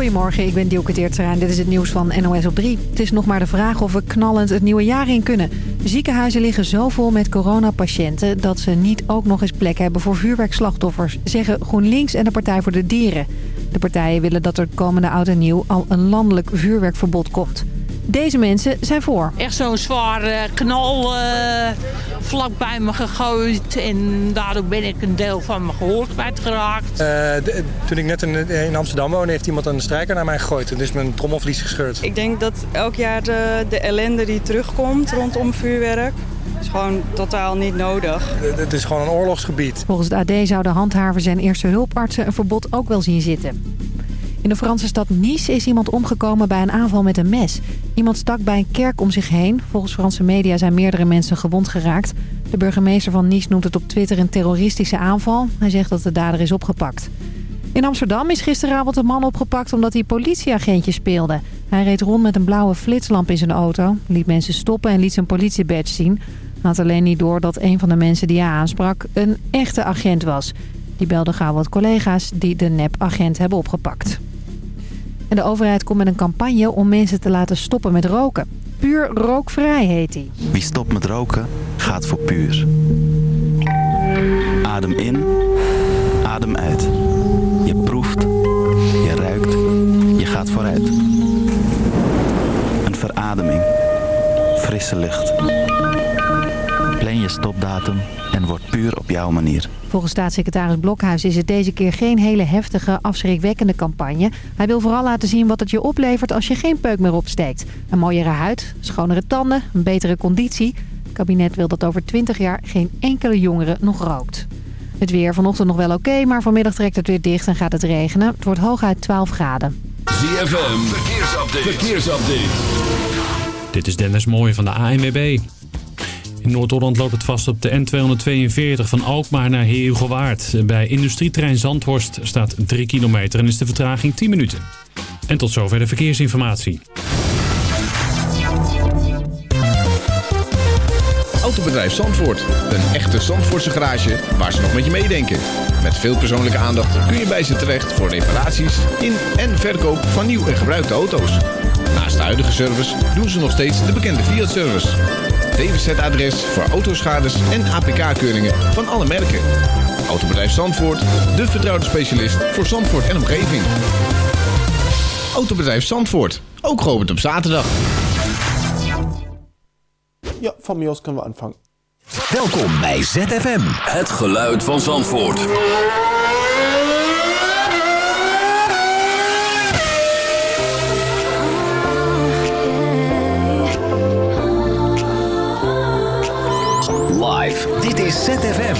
Goedemorgen, ik ben Dielke Teertstra en dit is het nieuws van NOS op 3. Het is nog maar de vraag of we knallend het nieuwe jaar in kunnen. Ziekenhuizen liggen zo vol met coronapatiënten... dat ze niet ook nog eens plek hebben voor vuurwerkslachtoffers... zeggen GroenLinks en de Partij voor de Dieren. De partijen willen dat er komende oud en nieuw al een landelijk vuurwerkverbod komt. Deze mensen zijn voor. Echt zo'n zwaar uh, knal uh, vlak bij me gegooid. En daardoor ben ik een deel van mijn gehoor kwijtgeraakt. Uh, toen ik net in, in, Amsterdam woonde, heeft iemand een strijker naar mij gegooid. En dus mijn trommelvlies gescheurd. Ik denk dat elk jaar de, de ellende die terugkomt rondom vuurwerk... is gewoon totaal niet nodig. Het is gewoon een oorlogsgebied. Volgens het AD zouden handhavers en eerste hulpartsen een verbod ook wel zien zitten. In de Franse stad Nice is iemand omgekomen bij een aanval met een mes. Iemand stak bij een kerk om zich heen. Volgens Franse media zijn meerdere mensen gewond geraakt. De burgemeester van Nice noemt het op Twitter een terroristische aanval. Hij zegt dat de dader is opgepakt. In Amsterdam is gisteravond een man opgepakt omdat hij politieagentje speelde. Hij reed rond met een blauwe flitslamp in zijn auto, liet mensen stoppen en liet zijn politiebadge zien. Had alleen niet door dat een van de mensen die hij aansprak een echte agent was. Die belde gauw wat collega's die de nep-agent hebben opgepakt. En de overheid komt met een campagne om mensen te laten stoppen met roken. Puur rookvrij heet die. Wie stopt met roken, gaat voor puur. Adem in, adem uit. Je proeft, je ruikt, je gaat vooruit. Een verademing, frisse lucht. Stopdatum en word puur op jouw manier. Volgens staatssecretaris Blokhuis is het deze keer geen hele heftige, afschrikwekkende campagne. Hij wil vooral laten zien wat het je oplevert als je geen peuk meer opsteekt. Een mooiere huid, schonere tanden, een betere conditie. Het kabinet wil dat over 20 jaar geen enkele jongere nog rookt. Het weer vanochtend nog wel oké, maar vanmiddag trekt het weer dicht en gaat het regenen. Het wordt hooguit 12 graden. ZFM, verkeersupdate. verkeersupdate. Dit is Dennis Mooij van de ANWB. In Noord-Holland loopt het vast op de N242 van Alkmaar naar Heerhugowaard. Bij industrieterrein Zandhorst staat 3 kilometer en is de vertraging 10 minuten. En tot zover de verkeersinformatie. Autobedrijf Zandvoort. Een echte Zandvoortse garage waar ze nog met je meedenken. Met veel persoonlijke aandacht kun je bij ze terecht voor reparaties in en verkoop van nieuw en gebruikte auto's. Naast de huidige service doen ze nog steeds de bekende Fiat-service. DWZ-adres voor autoschades en APK-keuringen van alle merken. Autobedrijf Zandvoort, de vertrouwde specialist voor Zandvoort en omgeving. Autobedrijf Zandvoort, ook geopend op zaterdag. Ja, van Mios kunnen we aanvangen. Welkom bij ZFM. Het geluid van Zandvoort. Is ZFM.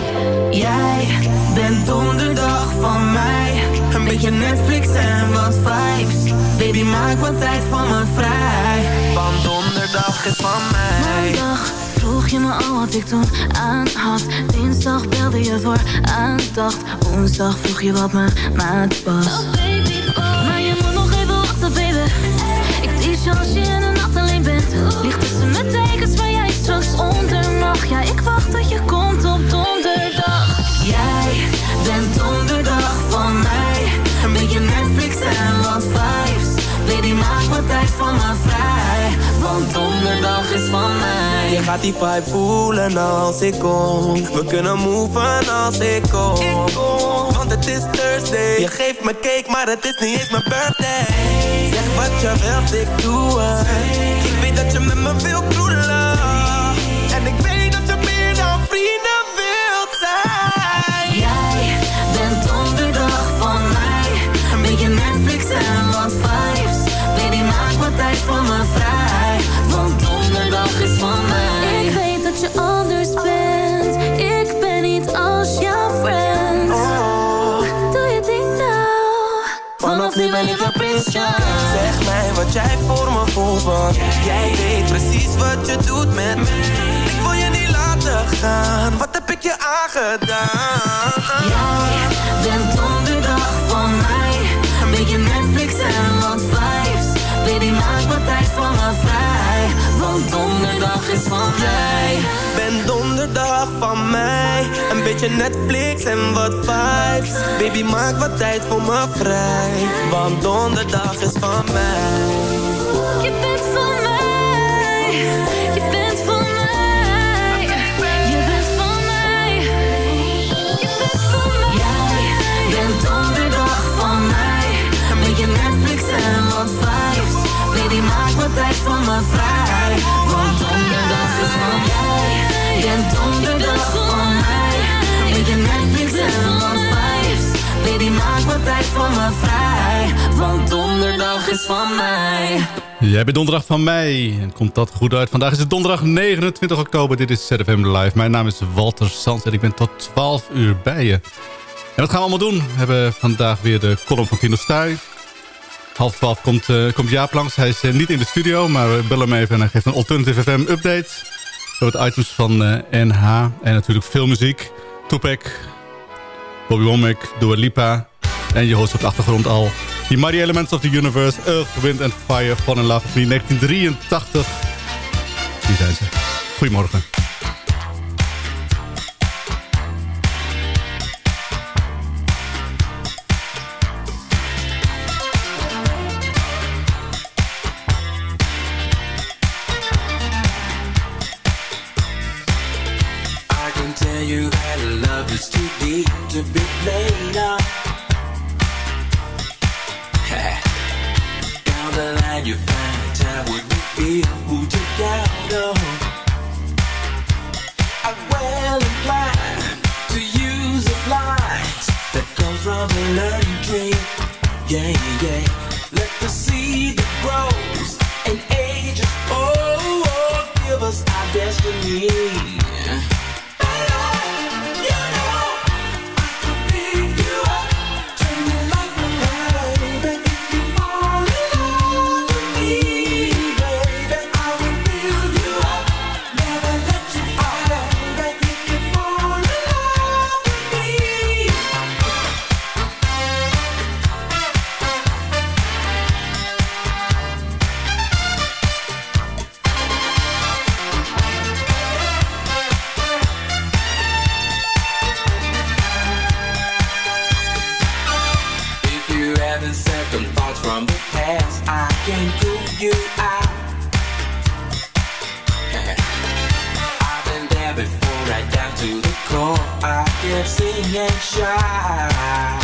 Jij bent donderdag van mij. Een beetje Netflix en wat vibes. Baby, maak wat tijd van me vrij. Want donderdag is van mij. Maandag vroeg je me al wat ik toen aan had. Dinsdag belde je voor aandacht. Woensdag vroeg je wat mijn maat was. Oh baby, oh. Maar je moet nog even wachten, baby. Ik teach je als je in de nacht alleen bent. Ligt tussen mijn tekens jij straks onder mag. Ja, ik wacht tot je komt op donderdag. Jij bent donderdag van mij. Een beetje Netflix en wat vibes. Baby, maak wat tijd van me vrij. Want donderdag is van mij. Je gaat die vibe voelen als ik kom. We kunnen moven als ik kom. Ik kom. Want het is Thursday. Je geeft me cake, maar het is niet eens mijn birthday. Zeg wat je wilt, ik doe het. Ik weet dat je met me wilt kroelen. Nu ben ik. Zeg mij wat jij voor me voelt, want jij weet precies wat je doet met me. Ik wil je niet laten gaan, wat heb ik je aangedaan? Jij bent donderdag van mij. Beetje Netflix en wat vibes. Baby, maak wat tijd van me vrij. Want donderdag is van mij. Ben donderdag van mij, een beetje Netflix en wat vibes. Baby maak wat tijd voor me vrij. Want donderdag is van mij Baby maak wat tijd voor me vrij Want donderdag is van bent donderdag van mij Want donderdag is van mij Jij bent donderdag van mij. En komt dat goed uit. Vandaag is het donderdag 29 oktober. Dit is ZFM Live. Mijn naam is Walter Sands en ik ben tot 12 uur bij je. En wat gaan we allemaal doen? We hebben vandaag weer de column van Tino. Half 12 komt, uh, komt Jaap langs. Hij is uh, niet in de studio, maar we bellen hem even en hij geeft een Alternative FM update. Hebben het items van NH en natuurlijk veel muziek. Tupac, Bobby Womack, Dua Lipa. En je hoort op de achtergrond al die Mighty Elements of the Universe, Earth, Wind and Fire, Fall in Love with Me, 1983. Die zijn ze. Goedemorgen. Is too deep to be played up. Down the line you find time when you feel. Who took out of I'm well inclined to use a blind That comes from the learning tree. Yeah, yeah. Let the seed that grows and ages Oh, oh give us our destiny having second thoughts from the past, I can cool you out. I've been there before, right down to the core. I can sing and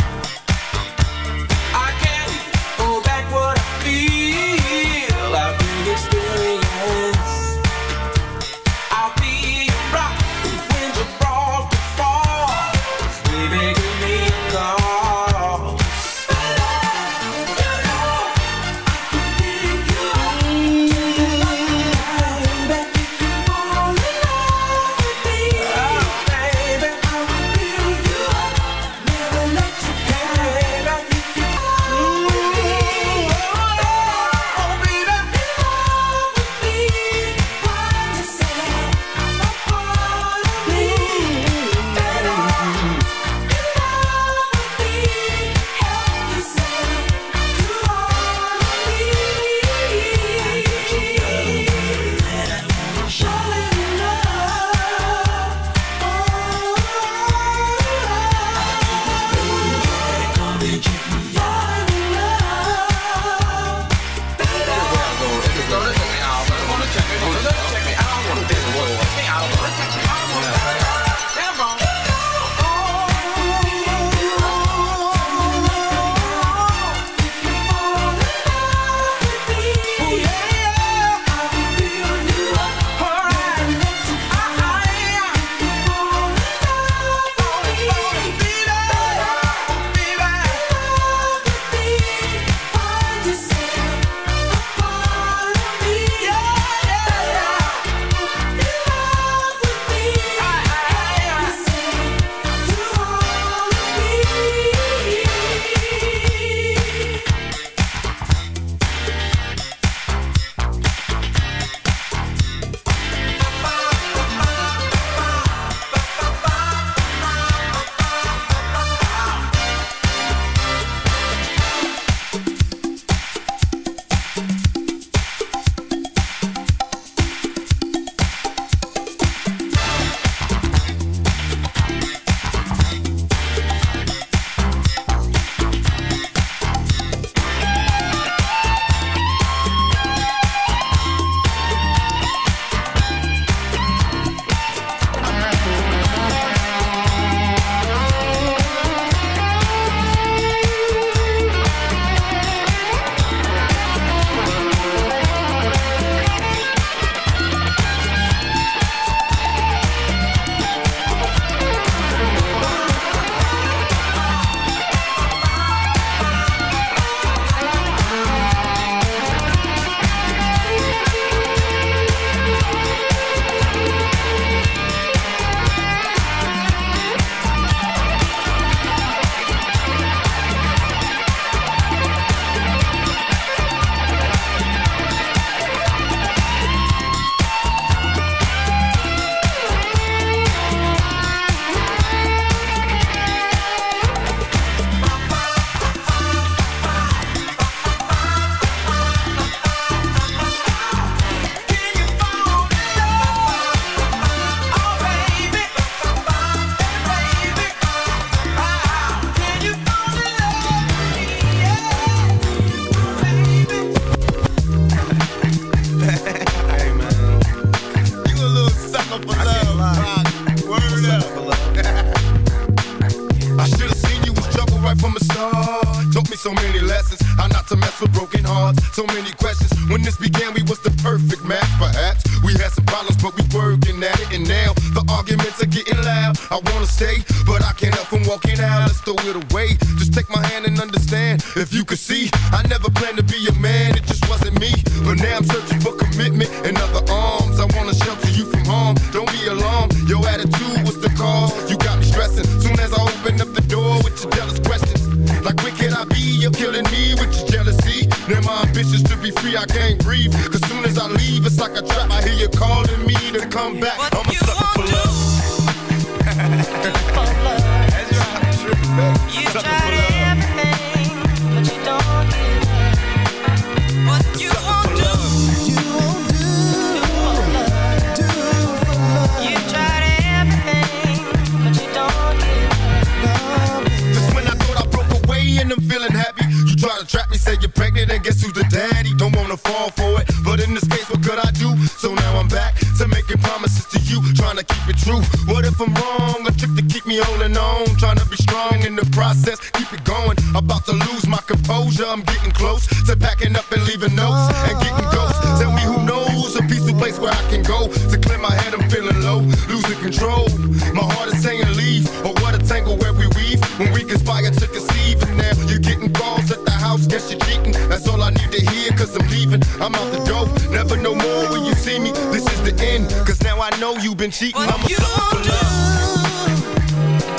know you've been cheating. I'm a sucker for love.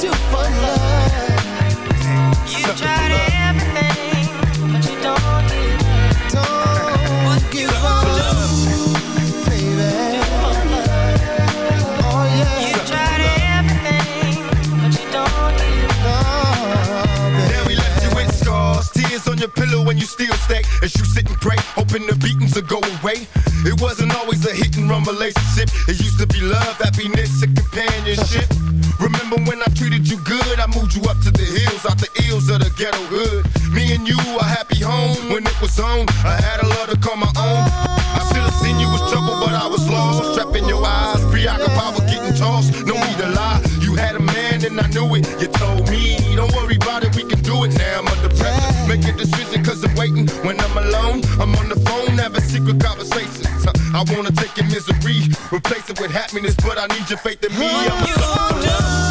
Do for love. You tried everything, but you don't give. Don't give up, baby. Oh yeah. You tried everything, but you don't give. Now we left you with scars, tears on your pillow when you still stay. As you sit and pray, hoping the beatings will go away. It wasn't always a hit and run relationship. It used love, happiness, and companionship. Remember when I treated you good? I moved you up to the hills, out the ills of the ghetto hood. Me and you, a happy home when it was on. I had a love to call my own. I should have seen you was trouble, but I was lost. Trapped in your eyes, preoccupied with getting tossed. No need to lie, you had a man and I knew it. You told me, don't worry about it, we can do it. Now I'm under pressure, make a decision cause I'm waiting. When I'm alone, I'm on the phone, having secret conversations. I wanna take your misery, replace it with happiness, but I need your faith in me.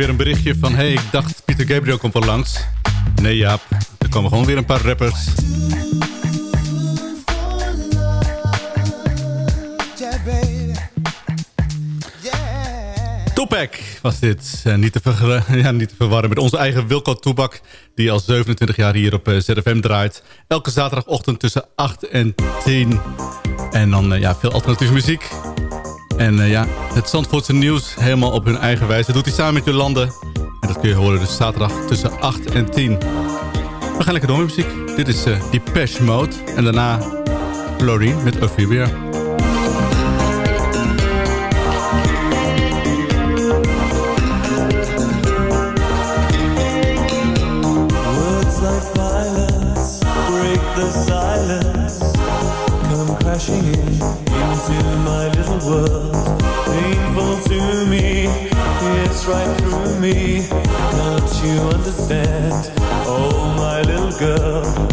Weer een berichtje van... hey, ik dacht Pieter Gabriel komt wel langs. Nee, Jaap. Er komen gewoon weer een paar rappers. Tupac was dit. Eh, niet, te ja, niet te verwarren met onze eigen Wilco Toebak... die al 27 jaar hier op eh, ZFM draait. Elke zaterdagochtend tussen 8 en 10. En dan eh, ja, veel alternatieve muziek. En eh, ja, het Zandvoortse nieuws helemaal op hun eigen wijze. Dat doet hij samen met Jolande. En dat kun je horen dus zaterdag tussen 8 en 10. We gaan lekker door met muziek. Dit is uh, Depeche Mode. En daarna Florine met Ophelia. Like break the silence. World. Painful to me, it's right through me. Don't you understand? Oh, my little girl.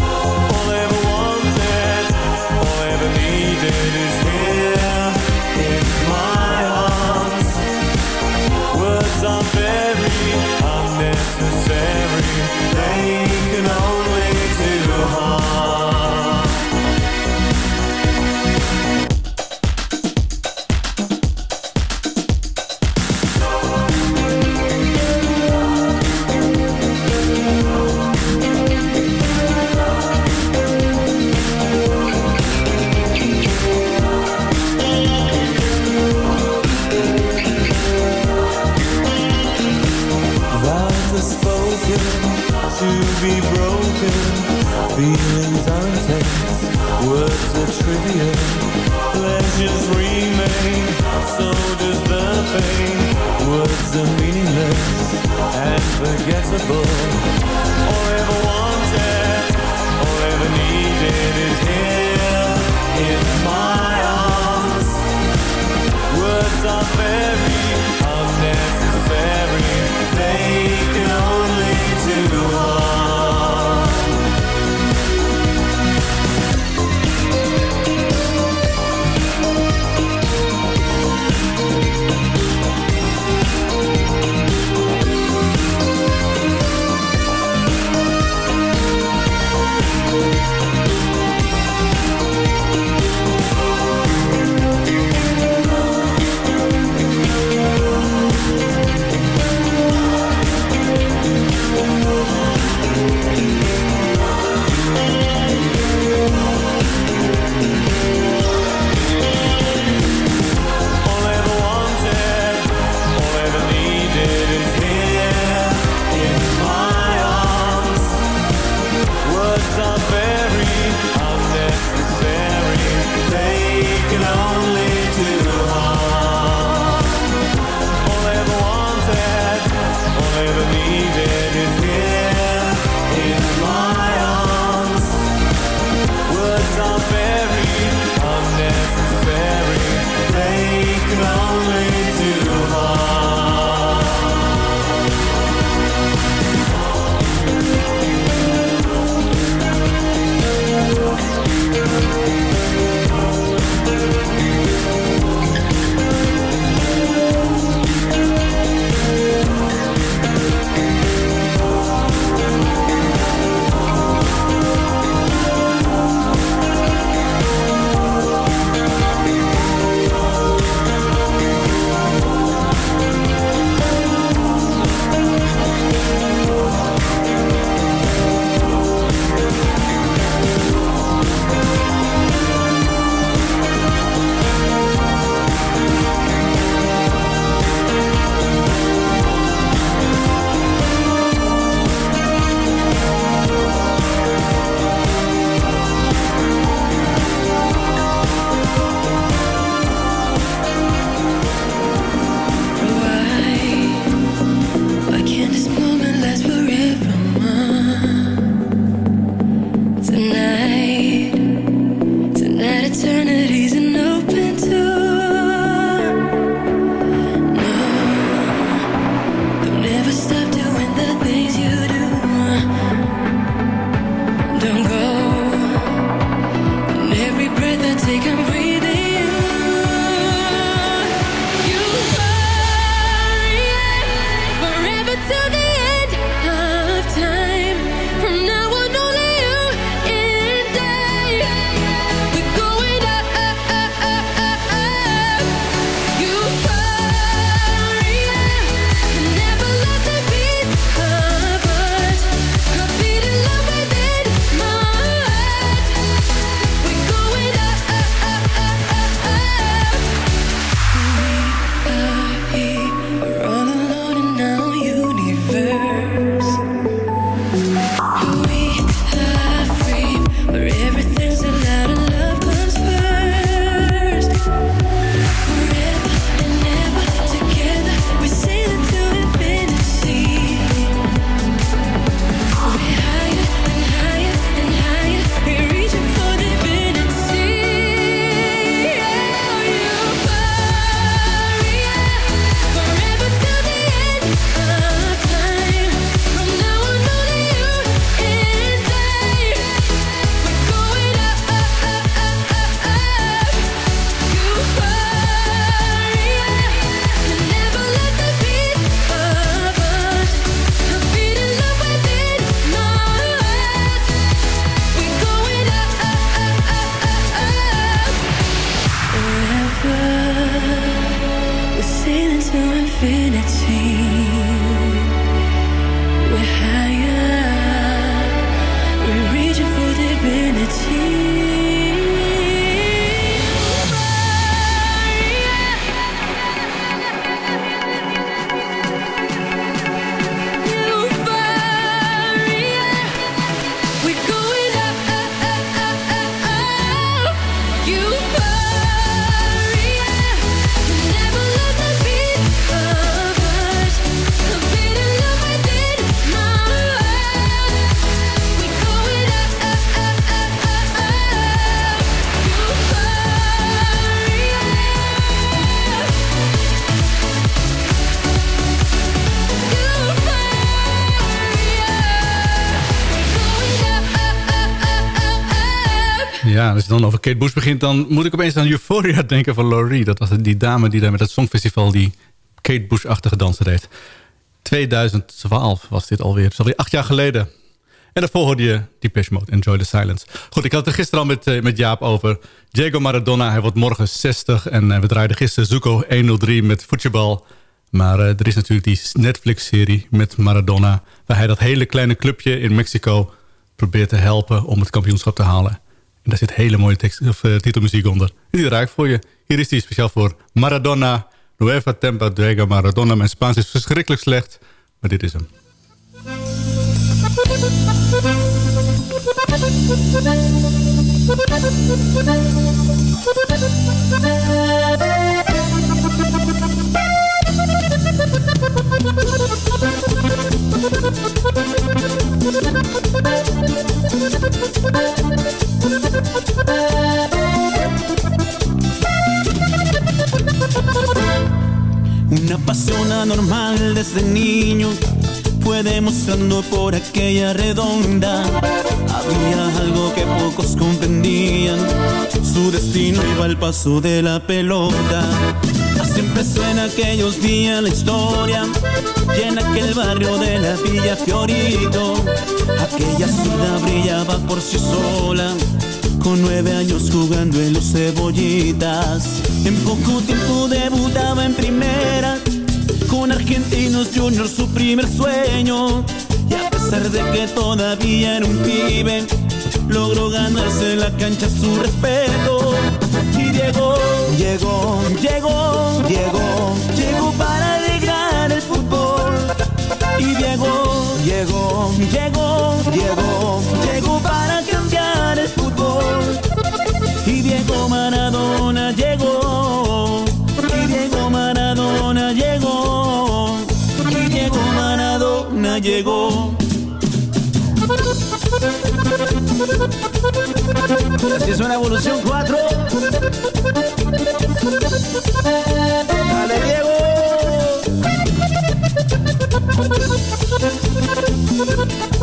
Als je dan over Kate Bush begint... dan moet ik opeens aan Euphoria denken van Laurie. Dat was die dame die daar met het Songfestival... die Kate Bush-achtige dansen deed. 2012 was dit alweer. Is alweer acht jaar geleden. En daarvoor hoorde je Depeche Mode, Enjoy the Silence. Goed, ik had het er gisteren al met, eh, met Jaap over. Diego Maradona, hij wordt morgen 60. En eh, we draaiden gisteren Zuko 103 met voetbal. Maar eh, er is natuurlijk die Netflix-serie met Maradona... waar hij dat hele kleine clubje in Mexico probeert te helpen... om het kampioenschap te halen. En daar zit hele mooie tekst, of, eh, titelmuziek onder. Die draai ik voor je. Hier is die speciaal voor Maradona. Nueva Tempa Diego Maradona. Mijn Spaans is verschrikkelijk slecht, maar dit is hem. Una pasión anormal desde niño fue demostrando por aquella redonda. Había algo que pocos comprendían. Su destino iba al paso de la pelota. Así empezó en aquellos días la historia. Y en aquel barrio de la Villa Fiorito. Aquella ciudad brillaba por sí sola. Con nueve años jugando en los cebollitas. En poco tiempo debutaba en primera. Con Argentinos Juniors su primer sueño. Y a pesar de que todavía era un pibe, logró ganarse en la cancha su respeto. Y llegó, llegó, llegó, llegó, llegó para alegrar el fútbol. Y llegó, llegó, llegó, llegó, llegó llegó. Y Diego Maradona llegó. Y Diego Maradona llegó. Así es una evolución 4. Dale, Diego. En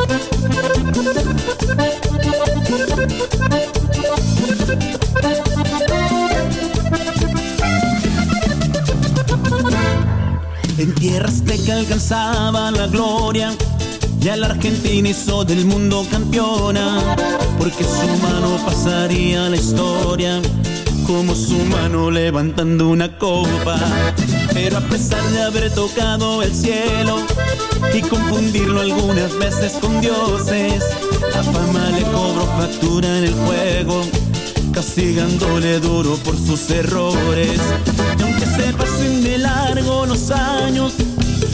tierra azteca alcanzaba la gloria. Ya la Argentina hizo del mundo campeona. Porque su mano pasaría la historia. Como su mano levantando una copa. Pero a pesar de haber tocado el cielo y confundirlo algunas veces con dioses, la fama le cobró factura en el juego castigándole duro por sus errores. Aunque se pasen de largo los años,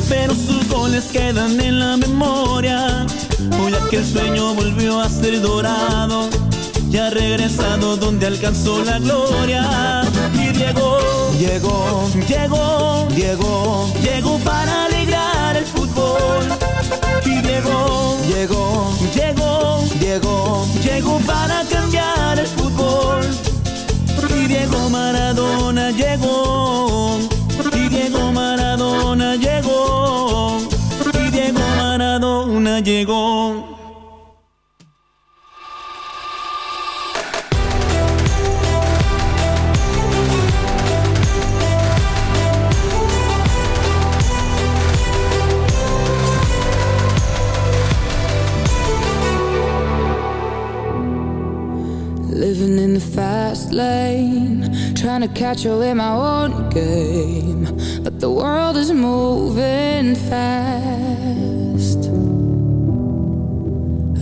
pero sus goles quedan en la memoria. Hoy aquel sueño volvió a ser dorado, ya ha regresado donde alcanzó la gloria. Y llegó, llegó, llegó, llegó, llegó para alegrar el fútbol. Y llegó, llegó, llegó, llegó, llegó para cambiar el fútbol. Y Diego Maradona llegó. Llegó. Living in the fast lane, trying to catch up in my own game. But the world is moving fast.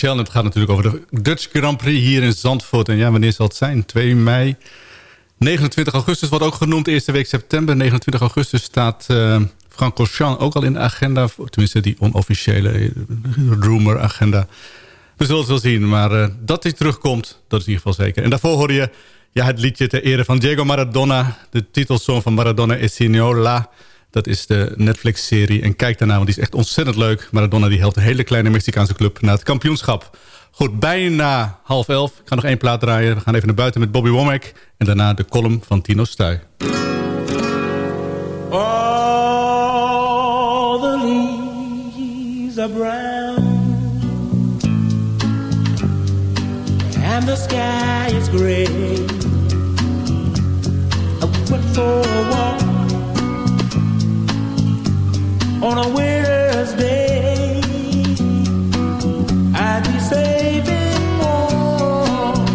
Het gaat natuurlijk over de Dutch Grand Prix hier in Zandvoort. En ja, wanneer zal het zijn? 2 mei. 29 augustus wordt ook genoemd. Eerste week september. 29 augustus staat uh, Francorchamps ook al in de agenda. Tenminste, die onofficiële eh, rumor-agenda. We zullen het wel zien. Maar uh, dat hij terugkomt, dat is in ieder geval zeker. En daarvoor hoor je ja, het liedje ter ere van Diego Maradona. De titelsong van Maradona is Signola. Dat is de Netflix-serie. En kijk daarna, want die is echt ontzettend leuk. Maradona die helpt een hele kleine Mexicaanse club naar het kampioenschap. Goed, bijna half elf. Ik ga nog één plaat draaien. We gaan even naar buiten met Bobby Womack. En daarna de column van Tino Stuy. All the leaves are brown And the sky is gray I for a On a winter's day I'd be saving warm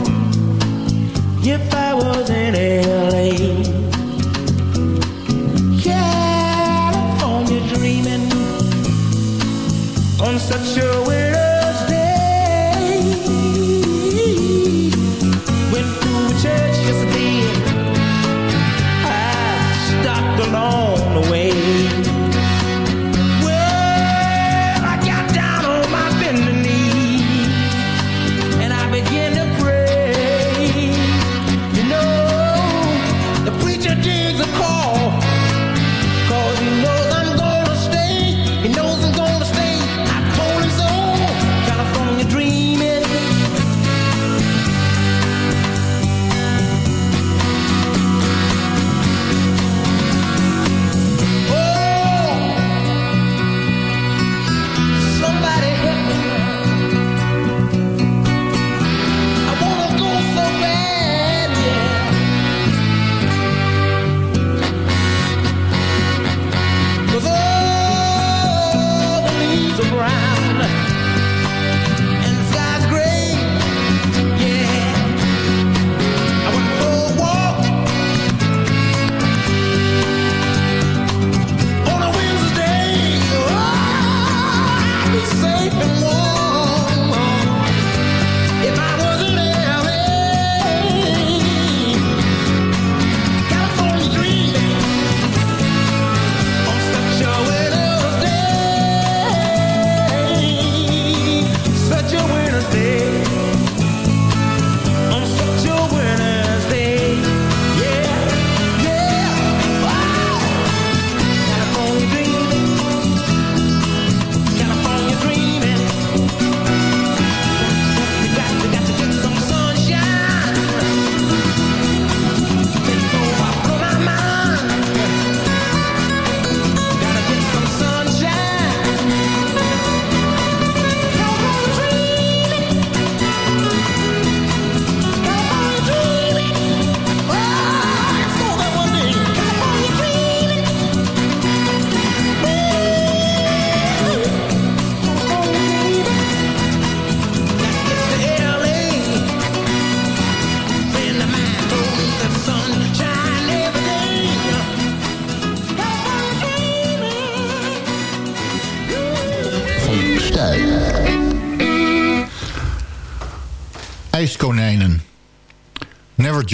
If I was in L.A. California dreaming On such a winter's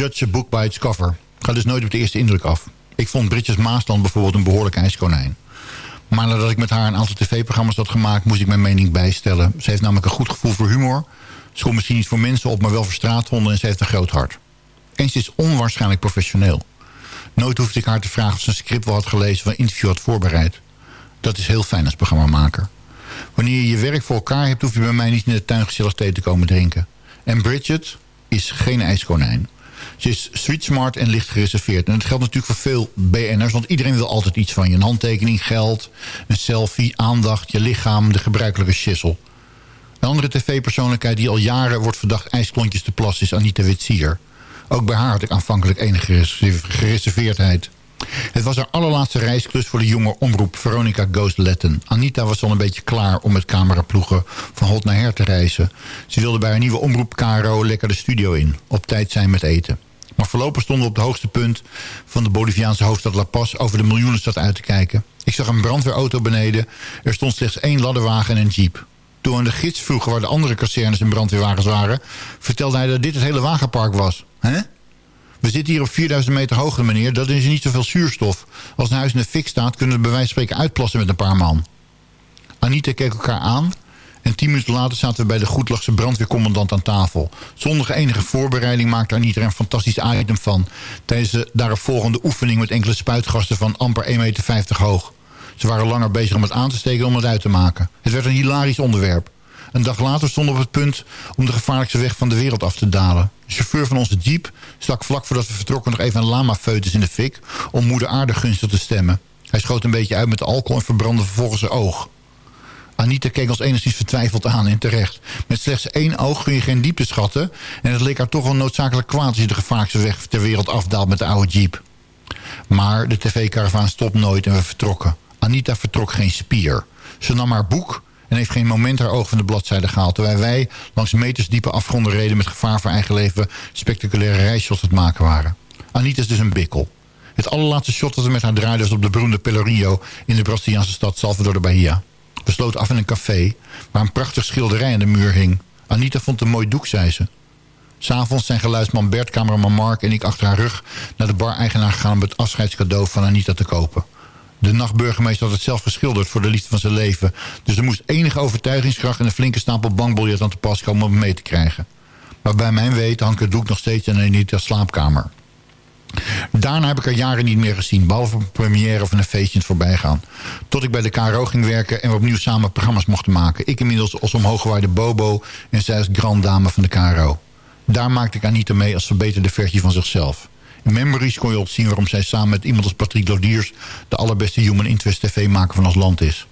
judge a book by its cover. Ga dus nooit op de eerste indruk af. Ik vond Bridges Maasland bijvoorbeeld een behoorlijk ijskonijn. Maar nadat ik met haar een aantal tv-programma's had gemaakt... moest ik mijn mening bijstellen. Ze heeft namelijk een goed gevoel voor humor. Ze komt misschien niet voor mensen op, maar wel voor straathonden... en ze heeft een groot hart. En ze is onwaarschijnlijk professioneel. Nooit hoefde ik haar te vragen of ze een script wel had gelezen... of een interview had voorbereid. Dat is heel fijn als programmamaker. Wanneer je je werk voor elkaar hebt... hoef je bij mij niet in de tuin gezellig thee te komen drinken. En Bridget is geen ijskonijn. Ze is street smart en licht gereserveerd. En dat geldt natuurlijk voor veel BN'ers. Want iedereen wil altijd iets van je. Een handtekening, geld, een selfie, aandacht, je lichaam, de gebruikelijke schissel. Een andere tv-persoonlijkheid die al jaren wordt verdacht ijsklontjes te plassen is Anita Witsier. Ook bij haar had ik aanvankelijk enige gereserveerdheid. Het was haar allerlaatste reisklus voor de jonge omroep Veronica Goes Letten. Anita was al een beetje klaar om met cameraploegen van hot naar her te reizen. Ze wilde bij haar nieuwe omroep KRO lekker de studio in. Op tijd zijn met eten. Maar voorlopig stonden we op het hoogste punt van de Boliviaanse hoofdstad La Paz over de miljoenenstad uit te kijken. Ik zag een brandweerauto beneden. Er stond slechts één ladderwagen en een jeep. Toen aan de gids vroegen waar de andere kazernes en brandweerwagens waren... vertelde hij dat dit het hele wagenpark was. Hè? We zitten hier op 4000 meter hoogte, meneer. Dat is niet zoveel zuurstof. Als een huis in de fik staat, kunnen we bij wijze van spreken uitplassen met een paar man. Anita keek elkaar aan. En tien minuten later zaten we bij de Goedlachse brandweercommandant aan tafel. Zonder enige voorbereiding maakte er een fantastisch item van... tijdens de daaropvolgende oefening met enkele spuitgasten van amper 1,50 meter hoog. Ze waren langer bezig om het aan te steken om het uit te maken. Het werd een hilarisch onderwerp. Een dag later stonden we op het punt om de gevaarlijkste weg van de wereld af te dalen. De chauffeur van onze jeep stak vlak voordat we vertrokken nog even een lama-foetus in de fik... om moeder aarde gunstig te stemmen. Hij schoot een beetje uit met alcohol en verbrandde vervolgens zijn oog. Anita keek ons enigszins vertwijfeld aan en terecht. Met slechts één oog kun je geen diepte schatten... en het leek haar toch wel noodzakelijk kwaad als je de gevaarlijkste weg ter wereld afdaalt met de oude jeep. Maar de tv-karavaan stopt nooit en we vertrokken. Anita vertrok geen spier. Ze nam haar boek en heeft geen moment haar oog van de bladzijde gehaald... terwijl wij langs metersdiepe afgronden reden... met gevaar voor eigen leven spectaculaire reisshots het maken waren. Anita is dus een bikkel. Het allerlaatste shot dat we met haar draaiden was op de beroemde Pelourinho... in de Braziliaanse stad Salvador de Bahia. We sloten af in een café waar een prachtig schilderij aan de muur hing. Anita vond het een mooi doek, zei ze. S'avonds zijn geluidsman Bert, cameraman Mark en ik achter haar rug... naar de bar-eigenaar gegaan om het afscheidscadeau van Anita te kopen. De nachtburgemeester had het zelf geschilderd voor de liefde van zijn leven. Dus er moest enige overtuigingskracht en een flinke stapel bankbiljet aan te pas komen om hem mee te krijgen. Maar bij mijn weten hangt het doek nog steeds in Anita's slaapkamer. Daarna heb ik haar jaren niet meer gezien, behalve een première of een feestje in het voorbijgaan. Tot ik bij de KRO ging werken en we opnieuw samen programma's mochten maken. Ik inmiddels als omhooggewaarde Bobo en zij als grand dame van de KRO. Daar maakte ik Anita mee als verbeterde versie van zichzelf. In Memories kon je op zien waarom zij samen met iemand als Patrick Lodiers... de allerbeste human interest tv-maker van ons land is.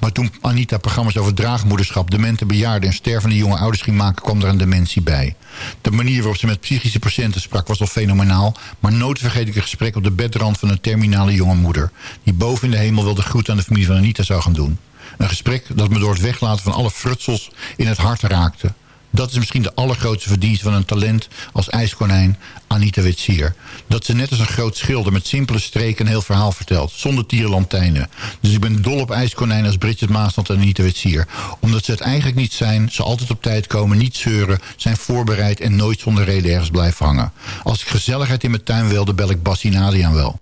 Maar toen Anita programma's over draagmoederschap, demente bejaarden en stervende jonge ouders ging maken, kwam er een dementie bij. De manier waarop ze met psychische patiënten sprak was al fenomenaal, maar nooit vergeet ik een gesprek op de bedrand van een terminale jonge moeder, die boven in de hemel wilde groet aan de familie van Anita zou gaan doen. Een gesprek dat me door het weglaten van alle frutsels in het hart raakte. Dat is misschien de allergrootste verdienste van een talent als ijskonijn Anita Witsier. Dat ze net als een groot schilder met simpele streken een heel verhaal vertelt. Zonder tierenlantijnen. Dus ik ben dol op ijskonijn als Bridget Maasland en Anita Witsier. Omdat ze het eigenlijk niet zijn, ze altijd op tijd komen, niet zeuren, zijn voorbereid en nooit zonder reden ergens blijven hangen. Als ik gezelligheid in mijn tuin wilde, bel ik Bassie Nadian wel.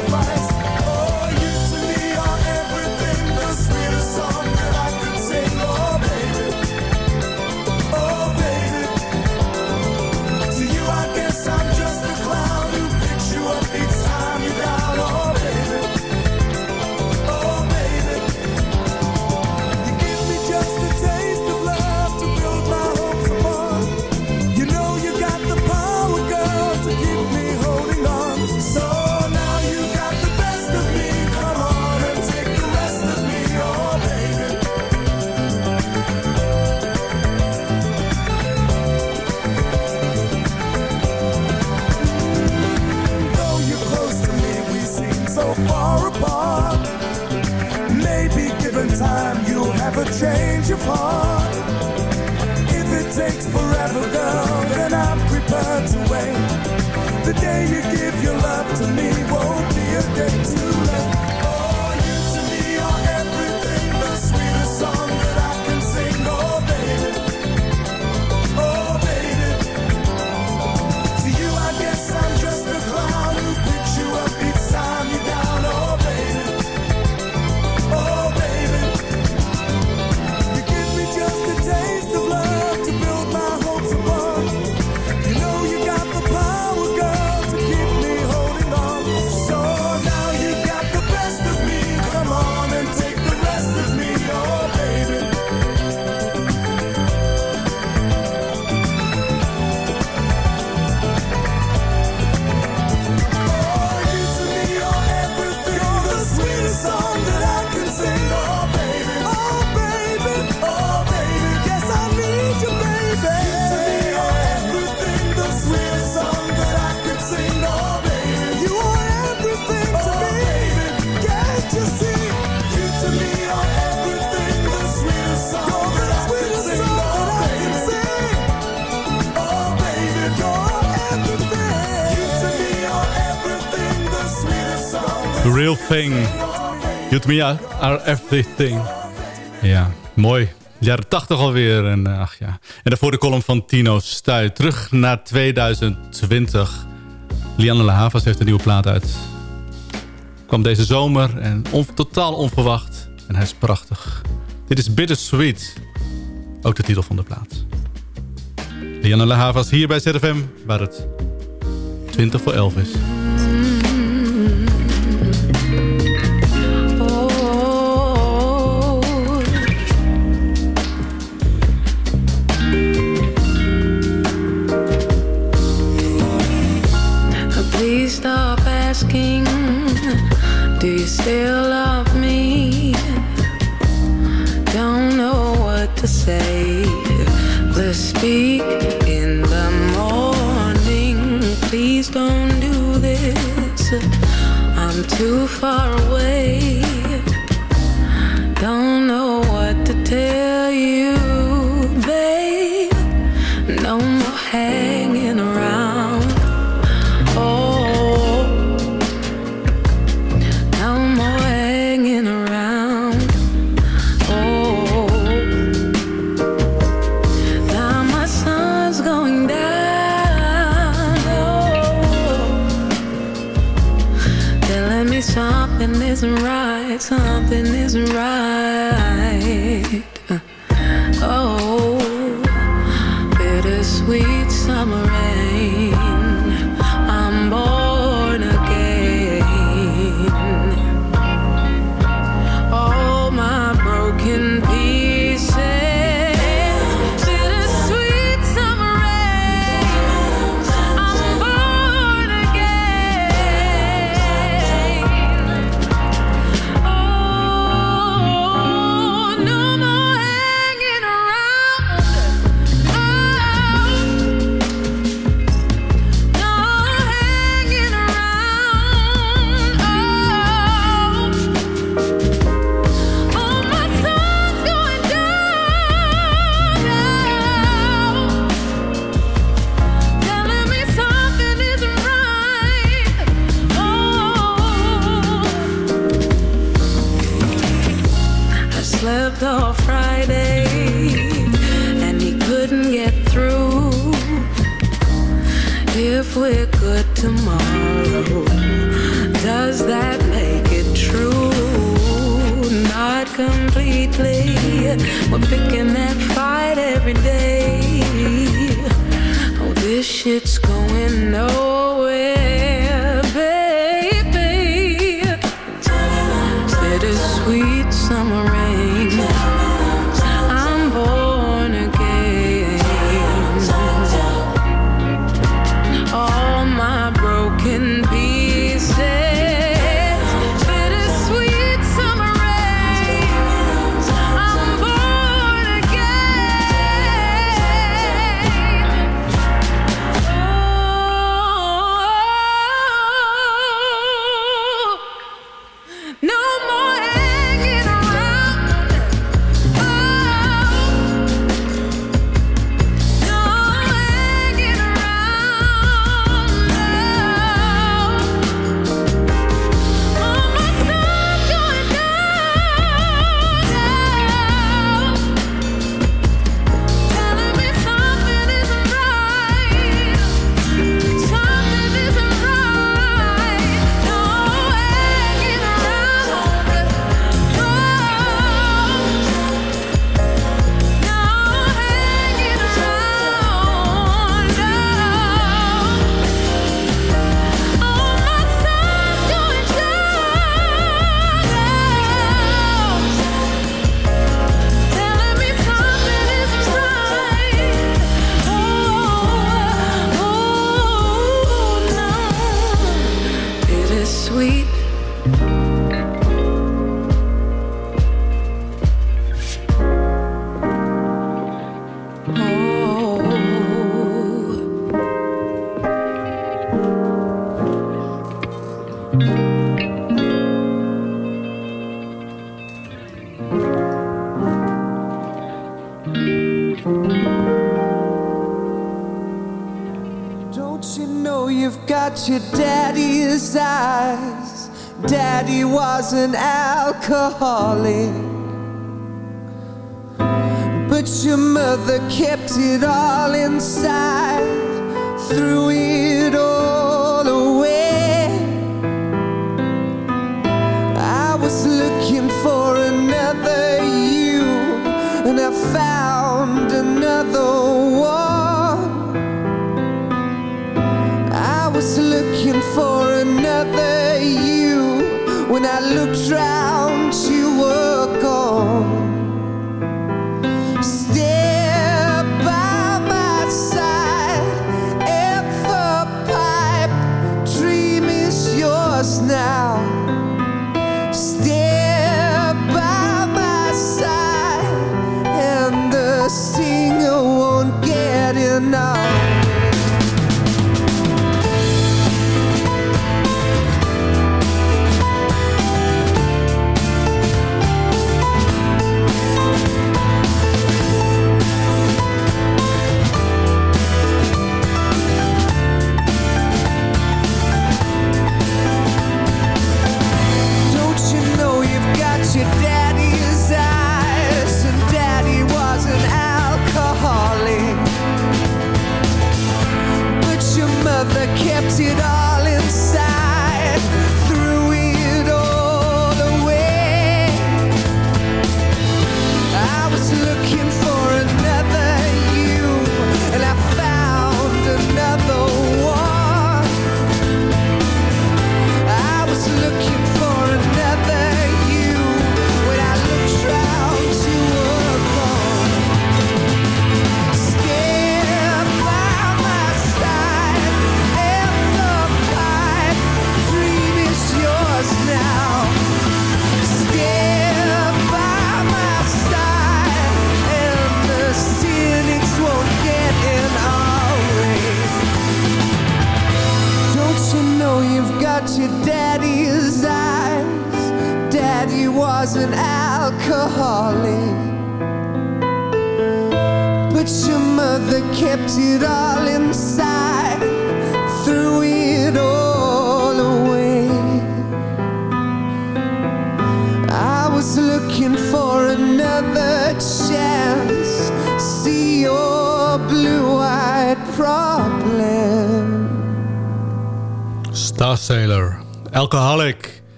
if it takes forever, girl. To me are everything. Ja, mooi. Jaren 80 alweer. En, eh, ach ja. en daarvoor de column van Tino Stuy. Terug naar 2020. Lianne La Havas heeft een nieuwe plaat uit. Kwam deze zomer en totaal onverwacht. En hij is prachtig. Dit is Bittersweet. Ook de titel van de plaat. Lianne La Havas hier bij ZFM. Waar het 20 voor 11 is. You still love me? Don't know what to say. Let's speak in the morning. Please don't do this. I'm too far away. Don't know what to tell Something isn't right. We're good tomorrow, does that make it true? Not completely. We're picking that fight every day. Oh, this shit's going nowhere, was an alcoholic, but your mother kept it all inside through it. that kept it all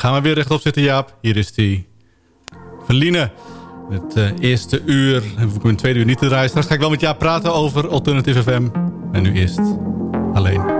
Gaan we weer rechtop zitten, Jaap. Hier is die. Verline. Het eh, eerste uur. hoef ik mijn tweede uur niet te draaien. Straks ga ik wel met Jaap praten over Alternative FM. En nu eerst alleen.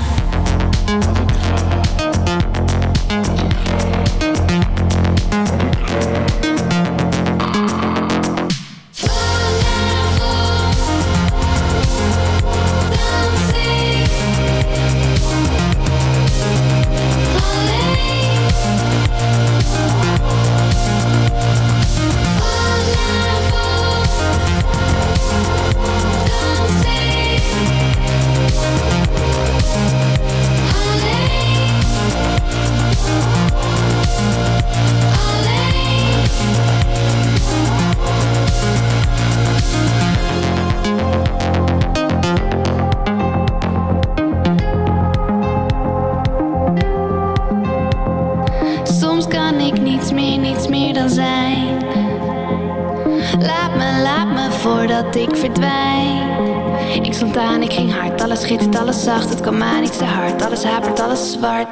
Kom maar, niks te hard. Alles hapert, alles zwart.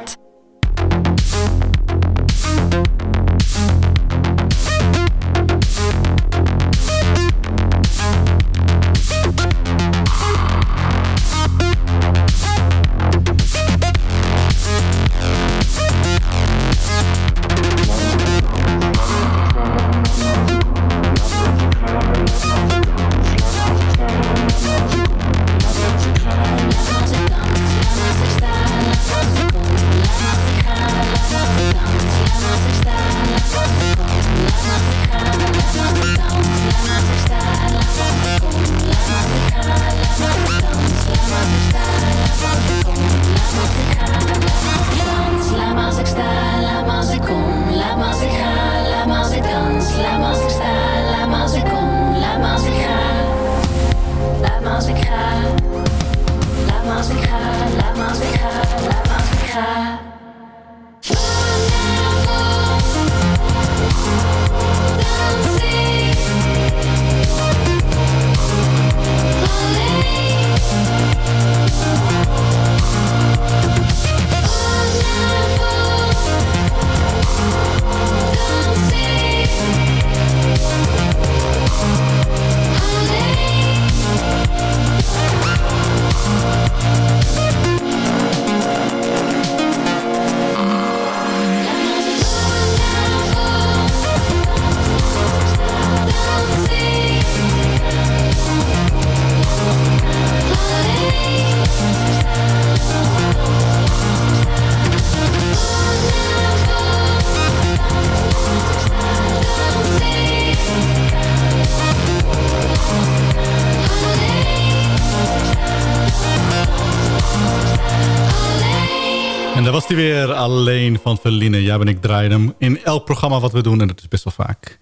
Weer, alleen van Verline. Ja, ben ik draaien in elk programma wat we doen. En dat is best wel vaak.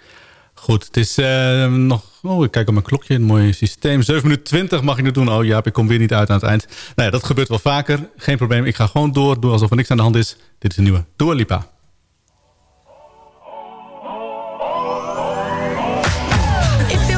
Goed, het is eh, nog... Oh, ik kijk op mijn klokje, een mooi systeem. 7 minuten 20 mag ik nu doen. Oh ja, ik kom weer niet uit aan het eind. Nou ja, dat gebeurt wel vaker. Geen probleem, ik ga gewoon door. Doe alsof er niks aan de hand is. Dit is een nieuwe Dua Lipa. If you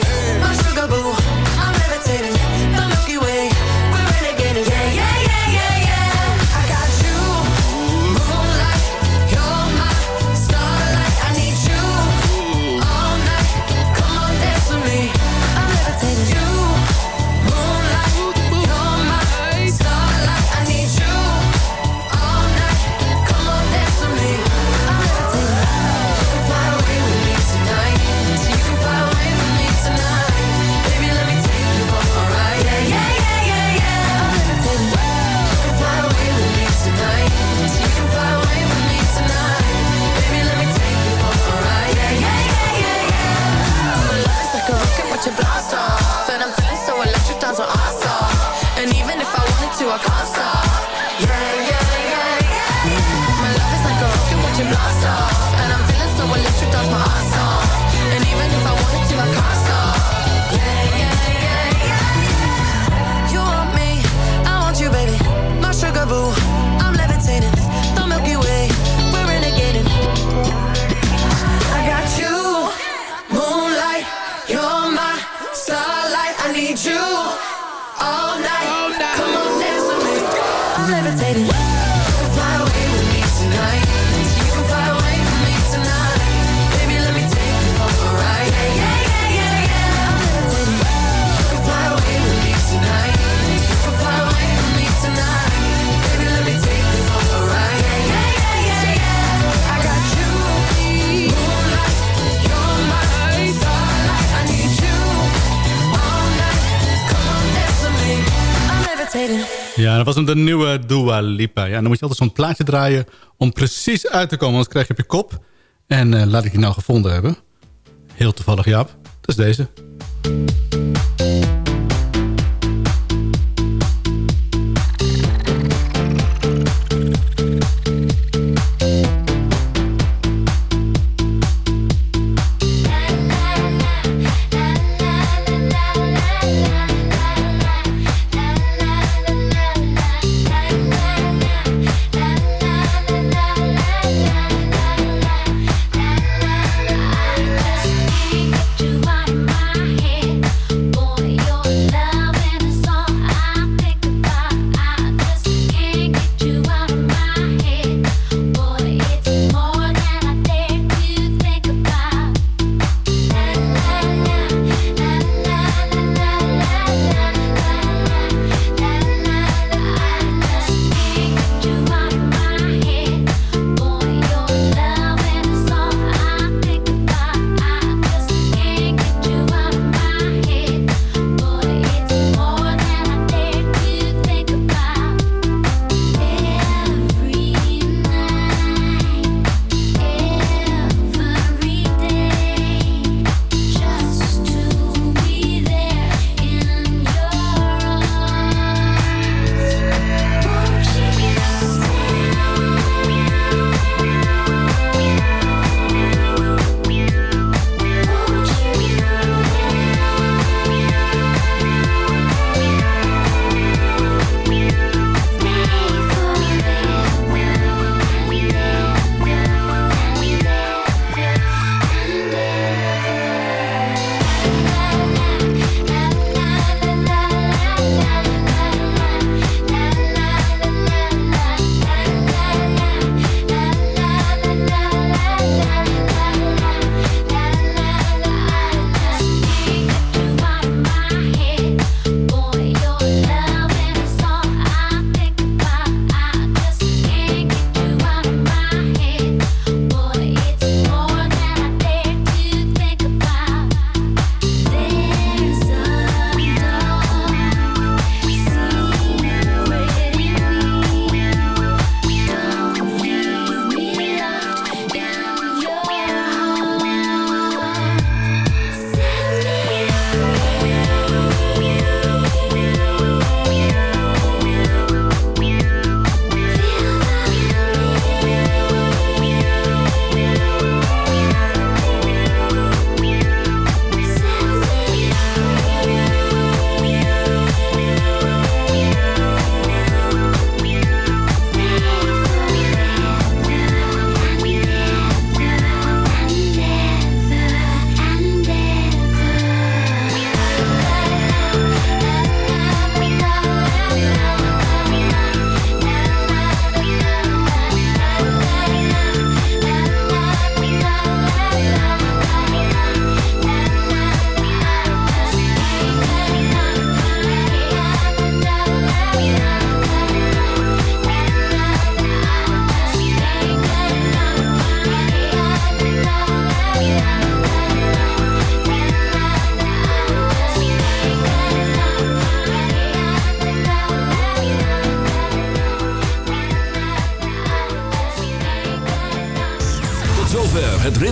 Dat was de nieuwe Dua Lipa. Ja, dan moet je altijd zo'n plaatje draaien om precies uit te komen. Anders krijg je op je kop. En eh, laat ik die nou gevonden hebben. Heel toevallig, Jaap. Dat is deze.